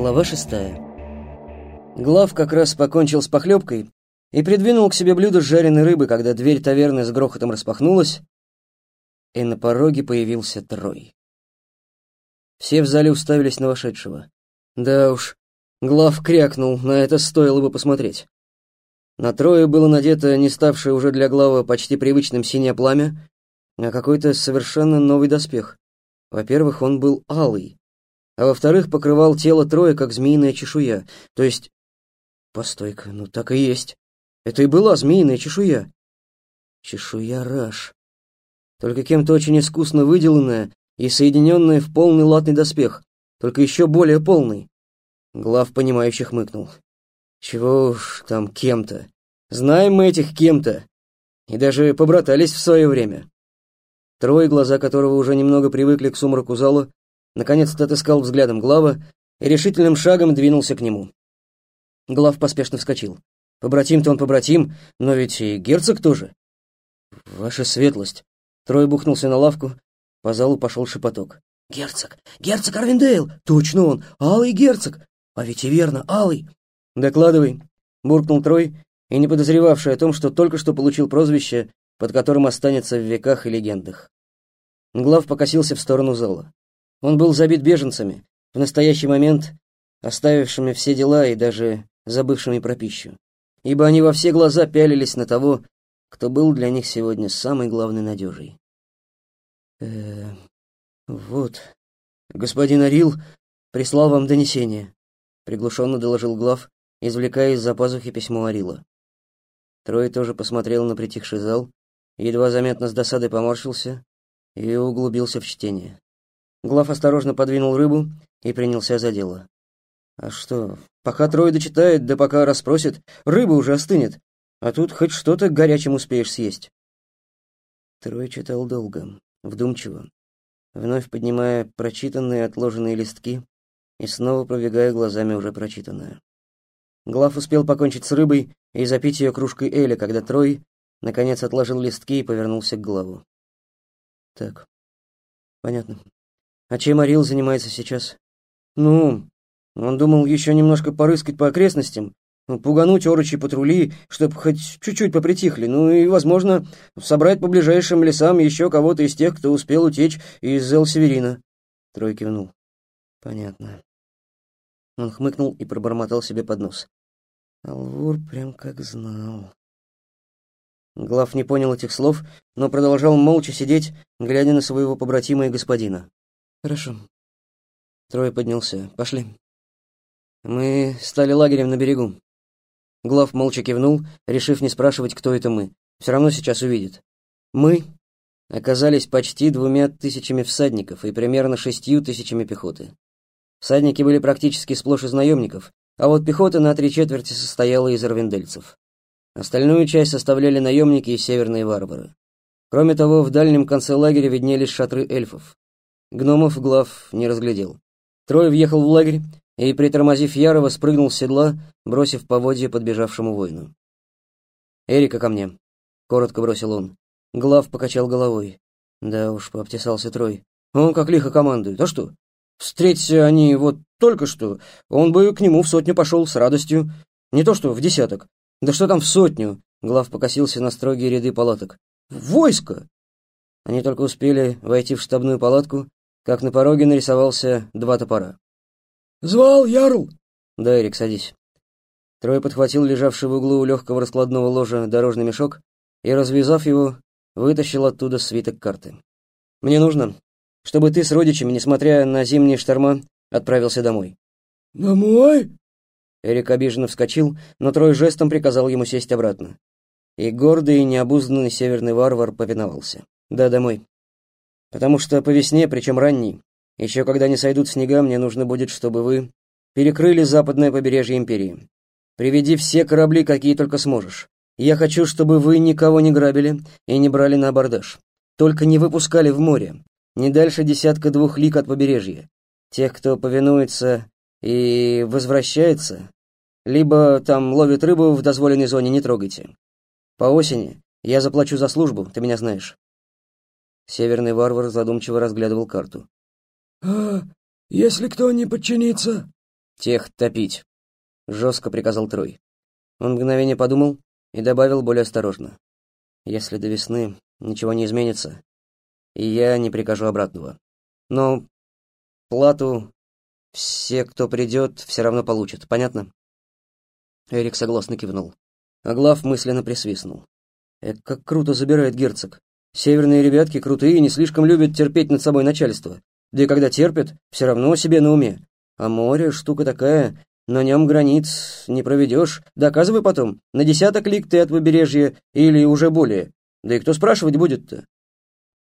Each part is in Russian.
Глава шестая. Глав как раз покончил с похлебкой и придвинул к себе блюдо с жареной рыбы, когда дверь таверны с грохотом распахнулась, и на пороге появился Трой. Все в зале уставились на вошедшего. Да уж, Глав крякнул, на это стоило бы посмотреть. На Трое было надето не ставшее уже для Глава почти привычным синее пламя, а какой-то совершенно новый доспех. Во-первых, он был алый, а во-вторых, покрывал тело Троя, как змеиная чешуя, то есть... Постой-ка, ну так и есть. Это и была змеиная чешуя. Чешуя Раш. Только кем-то очень искусно выделанная и соединенная в полный латный доспех, только еще более полный. Глав понимающих хмыкнул. Чего уж там кем-то. Знаем мы этих кем-то. И даже побратались в свое время. Трое, глаза которого уже немного привыкли к сумраку зала, наконец-то отыскал взглядом Глава и решительным шагом двинулся к нему. Глав поспешно вскочил. Побратим-то он побратим, но ведь и герцог тоже. Ваша светлость. Трой бухнулся на лавку, по залу пошел шепоток. Герцог! Герцог Арвиндейл! Точно он! Алый герцог! А ведь и верно, Алый! Докладывай, буркнул Трой, и не подозревавший о том, что только что получил прозвище, под которым останется в веках и легендах. Глав покосился в сторону зала. Он был забит беженцами, в настоящий момент оставившими все дела и даже забывшими про пищу, ибо они во все глаза пялились на того, кто был для них сегодня самой главной надежей. э вот, господин Арил прислал вам донесение», — приглушенно доложил глав, извлекая из-за пазухи письмо Арила. Трой тоже посмотрел на притихший зал, едва заметно с досадой поморщился и углубился в чтение. Глав осторожно подвинул рыбу и принялся за дело. А что, пока Трой дочитает, да пока расспросит, рыба уже остынет, а тут хоть что-то горячим успеешь съесть. Трой читал долго, вдумчиво, вновь поднимая прочитанные отложенные листки и снова пробегая глазами уже прочитанное. Глав успел покончить с рыбой и запить ее кружкой Эля, когда Трой наконец отложил листки и повернулся к главу. Так, понятно. А чем Арил занимается сейчас? Ну, он думал еще немножко порыскать по окрестностям, ну, пугануть орочи патрули, чтобы хоть чуть-чуть попритихли, ну и, возможно, собрать по ближайшим лесам еще кого-то из тех, кто успел утечь из Эл-Северина. Трой кивнул. Понятно. Он хмыкнул и пробормотал себе под нос. Алвур прям как знал. Глав не понял этих слов, но продолжал молча сидеть, глядя на своего побратима и господина. Хорошо. Трое поднялся. Пошли. Мы стали лагерем на берегу. Глав молча кивнул, решив не спрашивать, кто это мы. Все равно сейчас увидит. Мы оказались почти двумя тысячами всадников и примерно шестью тысячами пехоты. Всадники были практически сплошь из наемников, а вот пехота на три четверти состояла из арвендельцев. Остальную часть составляли наемники и северные варвары. Кроме того, в дальнем конце лагеря виднелись шатры эльфов. Гномов глав не разглядел. Трой въехал в лагерь и, притормозив Ярова, спрыгнул с седла, бросив поводья подбежавшему воину. «Эрика ко мне», — коротко бросил он. Глав покачал головой. Да уж, пообтесался Трой. Он как лихо командует. А что? Встреться они вот только что, он бы к нему в сотню пошел с радостью. Не то что в десяток. Да что там в сотню? Глав покосился на строгие ряды палаток. Войско! Они только успели войти в штабную палатку, как на пороге нарисовался два топора. «Звал Ярл?» «Да, Эрик, садись». Трой подхватил лежавший в углу легкого раскладного ложа дорожный мешок и, развязав его, вытащил оттуда свиток карты. «Мне нужно, чтобы ты с родичами, несмотря на зимние шторма, отправился домой». «Домой?» Эрик обиженно вскочил, но Трой жестом приказал ему сесть обратно. И гордый и необузданный северный варвар повиновался. «Да, домой. Потому что по весне, причем ранней, еще когда не сойдут снега, мне нужно будет, чтобы вы перекрыли западное побережье Империи. Приведи все корабли, какие только сможешь. Я хочу, чтобы вы никого не грабили и не брали на абордаж. Только не выпускали в море, не дальше десятка двух лик от побережья. Тех, кто повинуется и возвращается, либо там ловит рыбу в дозволенной зоне, не трогайте. По осени я заплачу за службу, ты меня знаешь. Северный варвар задумчиво разглядывал карту. «А если кто не подчинится?» «Тех топить», — жестко приказал Трой. Он мгновение подумал и добавил более осторожно. «Если до весны ничего не изменится, и я не прикажу обратного. Но плату все, кто придет, все равно получат. Понятно?» Эрик согласно кивнул. Аглав мысленно присвистнул. «Э, как круто забирает герцог. Северные ребятки крутые и не слишком любят терпеть над собой начальство. Да и когда терпят, все равно себе на уме. А море — штука такая, на нем границ не проведешь. Доказывай потом, на десяток лик ты от побережья или уже более. Да и кто спрашивать будет-то?»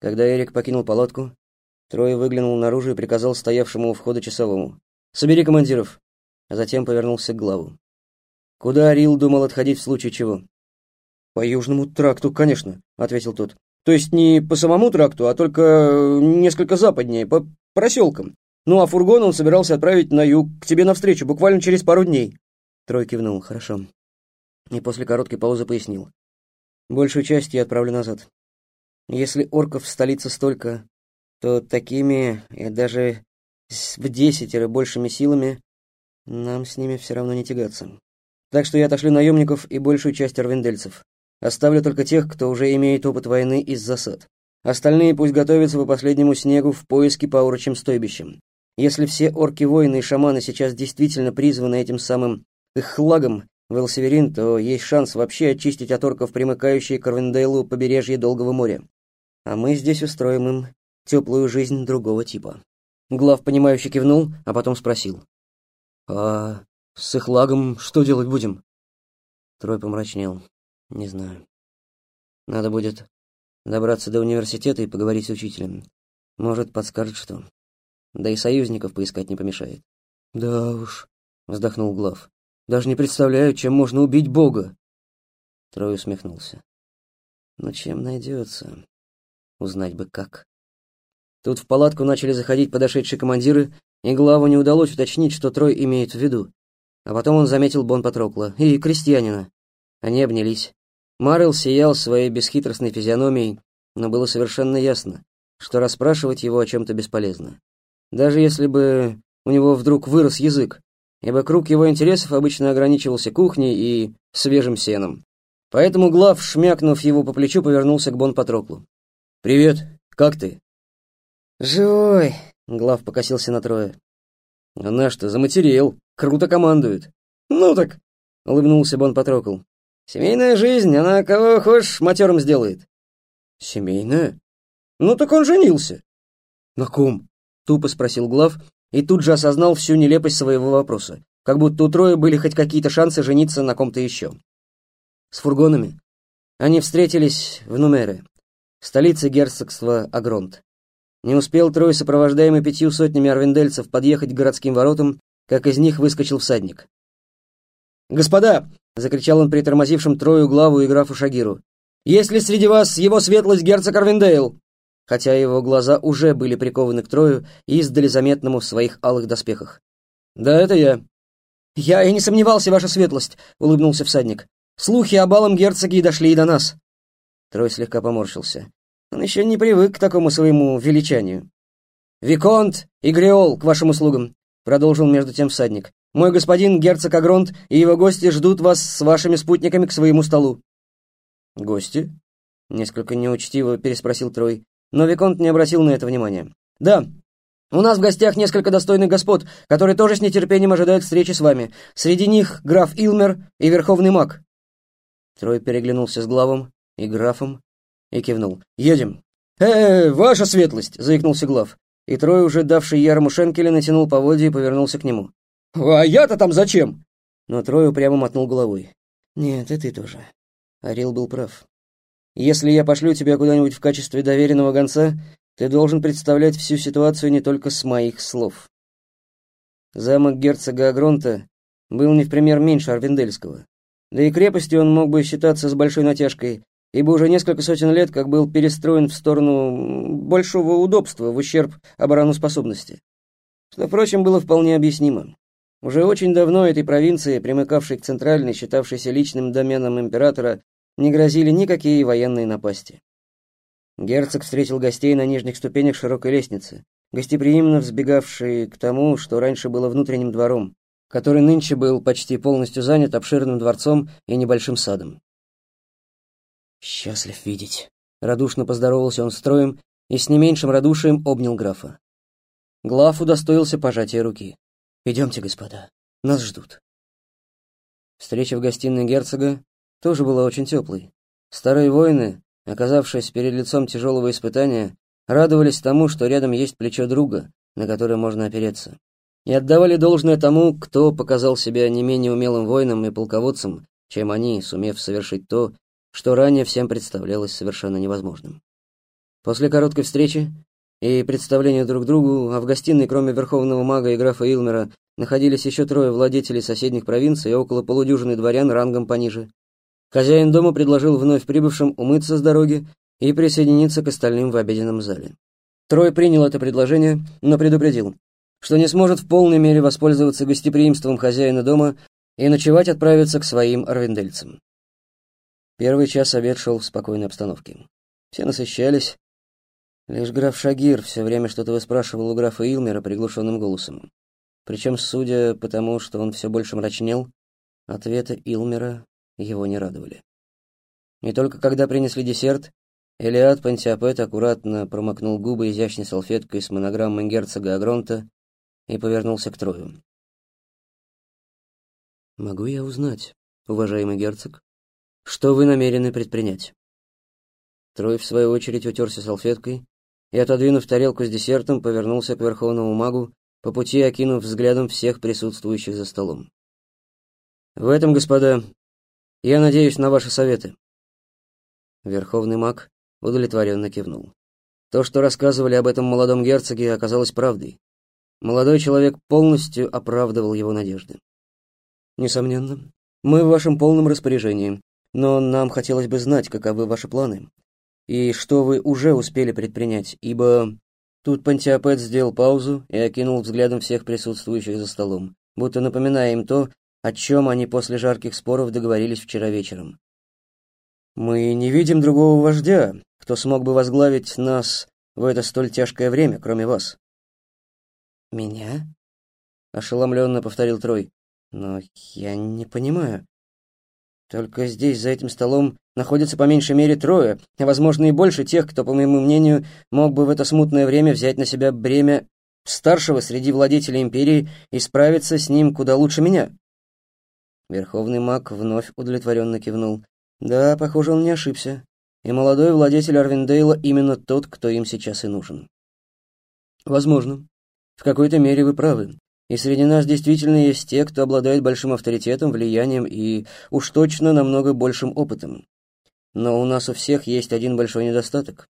Когда Эрик покинул палатку, Трой выглянул наружу и приказал стоявшему у входа часовому. «Собери командиров!» А затем повернулся к главу. «Куда Арил думал отходить в случае чего?» «По южному тракту, конечно», — ответил тот. «То есть не по самому тракту, а только несколько западнее, по проселкам. Ну а фургон он собирался отправить на юг, к тебе навстречу, буквально через пару дней». Трой кивнул. «Хорошо». И после короткой паузы пояснил. «Большую часть я отправлю назад. Если орков в столице столько, то такими и даже в десятеро большими силами нам с ними все равно не тягаться. Так что я отошлю наемников и большую часть арвендельцев. Оставлю только тех, кто уже имеет опыт войны из засад. Остальные пусть готовятся по последнему снегу в поиске по урочим стойбищам. Если все орки-воины и шаманы сейчас действительно призваны этим самым их хлагом в Элсеверин, то есть шанс вообще очистить от орков примыкающие к Арвендейлу побережье Долгого моря. А мы здесь устроим им теплую жизнь другого типа. Глав, понимающе кивнул, а потом спросил. «А с их лагом что делать будем?» Трой помрачнел. «Не знаю. Надо будет добраться до университета и поговорить с учителем. Может, подскажет что. Да и союзников поискать не помешает». «Да уж», — вздохнул Глав. «Даже не представляю, чем можно убить Бога». Трой усмехнулся. «Ну, чем найдется? Узнать бы как». Тут в палатку начали заходить подошедшие командиры, и главу не удалось уточнить, что Трой имеет в виду. А потом он заметил Бон Патрокла и крестьянина. Они обнялись. Марил сиял своей бесхитростной физиономией, но было совершенно ясно, что расспрашивать его о чем-то бесполезно. Даже если бы у него вдруг вырос язык, ибо круг его интересов обычно ограничивался кухней и свежим сеном. Поэтому Глав, шмякнув его по плечу, повернулся к Бон Патроклу. «Привет, как ты?» «Живой!» — Глав покосился на трое. «Она что, заматерел? Круто командует!» «Ну так!» — улыбнулся Бон Патрокл. «Семейная жизнь, она кого хочешь матерым сделает». «Семейная? Ну так он женился». «На ком?» — тупо спросил Глав и тут же осознал всю нелепость своего вопроса, как будто у Троя были хоть какие-то шансы жениться на ком-то еще. С фургонами. Они встретились в Нумере, столице герцогства Агронт. Не успел Трой, сопровождаемый пятью сотнями арвендельцев, подъехать к городским воротам, как из них выскочил всадник. «Господа!» — закричал он притормозившим Трою главу и графу Шагиру. «Есть ли среди вас его светлость герцог Арвендейл?» Хотя его глаза уже были прикованы к Трою и издали заметному в своих алых доспехах. «Да, это я». «Я и не сомневался, ваша светлость», — улыбнулся всадник. «Слухи о балом герцоге дошли и до нас». Трой слегка поморщился. Он еще не привык к такому своему величанию. «Виконт и Греол к вашим услугам», — продолжил между тем всадник. «Мой господин герцог Агронт и его гости ждут вас с вашими спутниками к своему столу». «Гости?» — несколько неучтиво переспросил Трой, но Виконт не обратил на это внимания. «Да, у нас в гостях несколько достойных господ, которые тоже с нетерпением ожидают встречи с вами. Среди них граф Илмер и верховный маг». Трой переглянулся с главом и графом, и кивнул. «Едем». «Э, -э ваша светлость!» — заикнулся Глав. И Трой, уже давший Ярму Шенкеля, натянул поводья и повернулся к нему. «А я-то там зачем?» Но Трой упрямо мотнул головой. «Нет, и ты тоже». Арил был прав. «Если я пошлю тебя куда-нибудь в качестве доверенного гонца, ты должен представлять всю ситуацию не только с моих слов». Замок герцога Агронта был не в пример меньше Арвендельского. Да и крепостью он мог бы считаться с большой натяжкой, ибо уже несколько сотен лет как был перестроен в сторону большого удобства в ущерб обороноспособности. Что, впрочем, было вполне объяснимо. Уже очень давно этой провинции, примыкавшей к центральной, считавшейся личным доменом императора, не грозили никакие военные напасти. Герцог встретил гостей на нижних ступенях широкой лестницы, гостеприимно взбегавшие к тому, что раньше было внутренним двором, который нынче был почти полностью занят обширным дворцом и небольшим садом. «Счастлив видеть», — радушно поздоровался он с троем и с не меньшим радушием обнял графа. Глав удостоился пожатия руки. «Идемте, господа, нас ждут». Встреча в гостиной герцога тоже была очень теплой. Старые воины, оказавшись перед лицом тяжелого испытания, радовались тому, что рядом есть плечо друга, на которое можно опереться, и отдавали должное тому, кто показал себя не менее умелым воином и полководцем, чем они, сумев совершить то, что ранее всем представлялось совершенно невозможным. После короткой встречи и представления друг другу, а в гостиной, кроме верховного мага и графа Илмера, находились еще трое владетелей соседних провинций и около полудюжины дворян рангом пониже. Хозяин дома предложил вновь прибывшим умыться с дороги и присоединиться к остальным в обеденном зале. Трой принял это предложение, но предупредил, что не сможет в полной мере воспользоваться гостеприимством хозяина дома и ночевать отправиться к своим арвендельцам. Первый час обед шел в спокойной обстановке. Все насыщались. Лишь граф Шагир все время что-то выспрашивал у графа Илмера приглушенным голосом. Причем, судя по тому, что он все больше мрачнел, ответы Илмера его не радовали. И только когда принесли десерт, Элиад Пантиапет аккуратно промокнул губы изящной салфеткой с монограммой герцога Агронта и повернулся к Трою. «Могу я узнать, уважаемый герцог, что вы намерены предпринять?» Трой, в свою очередь, утерся салфеткой и, отодвинув тарелку с десертом, повернулся к верховному магу, по пути окинув взглядом всех присутствующих за столом. «В этом, господа, я надеюсь на ваши советы». Верховный маг удовлетворенно кивнул. То, что рассказывали об этом молодом герцоге, оказалось правдой. Молодой человек полностью оправдывал его надежды. «Несомненно, мы в вашем полном распоряжении, но нам хотелось бы знать, каковы ваши планы и что вы уже успели предпринять, ибо...» Тут Пантиопет сделал паузу и окинул взглядом всех присутствующих за столом, будто напоминая им то, о чем они после жарких споров договорились вчера вечером. «Мы не видим другого вождя, кто смог бы возглавить нас в это столь тяжкое время, кроме вас». «Меня?» — ошеломленно повторил Трой. «Но я не понимаю. Только здесь, за этим столом, находится по меньшей мере трое, а, возможно, и больше тех, кто, по моему мнению, мог бы в это смутное время взять на себя бремя старшего среди владетелей империи и справиться с ним куда лучше меня». Верховный маг вновь удовлетворенно кивнул. «Да, похоже, он не ошибся. И молодой владетель Арвиндейла именно тот, кто им сейчас и нужен». «Возможно. В какой-то мере вы правы. И среди нас действительно есть те, кто обладает большим авторитетом, влиянием и уж точно намного большим опытом. Но у нас у всех есть один большой недостаток.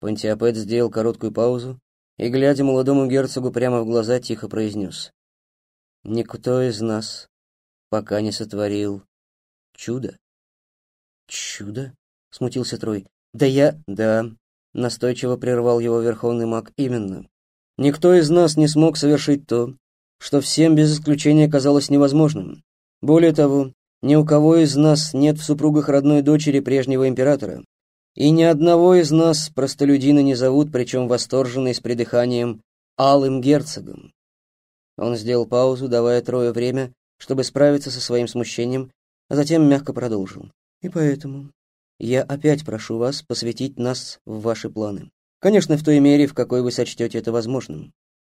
Пантиопет сделал короткую паузу и, глядя молодому герцогу прямо в глаза, тихо произнес. «Никто из нас пока не сотворил чудо». «Чудо?» — смутился Трой. «Да я...» «Да», — настойчиво прервал его верховный маг. «Именно. Никто из нас не смог совершить то, что всем без исключения казалось невозможным. Более того, ни у кого из нас нет в супругах родной дочери прежнего императора, и ни одного из нас простолюдина не зовут, причем восторженный с придыханием «алым герцогом». Он сделал паузу, давая Трое время, чтобы справиться со своим смущением, а затем мягко продолжил. «И поэтому я опять прошу вас посвятить нас в ваши планы. Конечно, в той мере, в какой вы сочтете это возможным.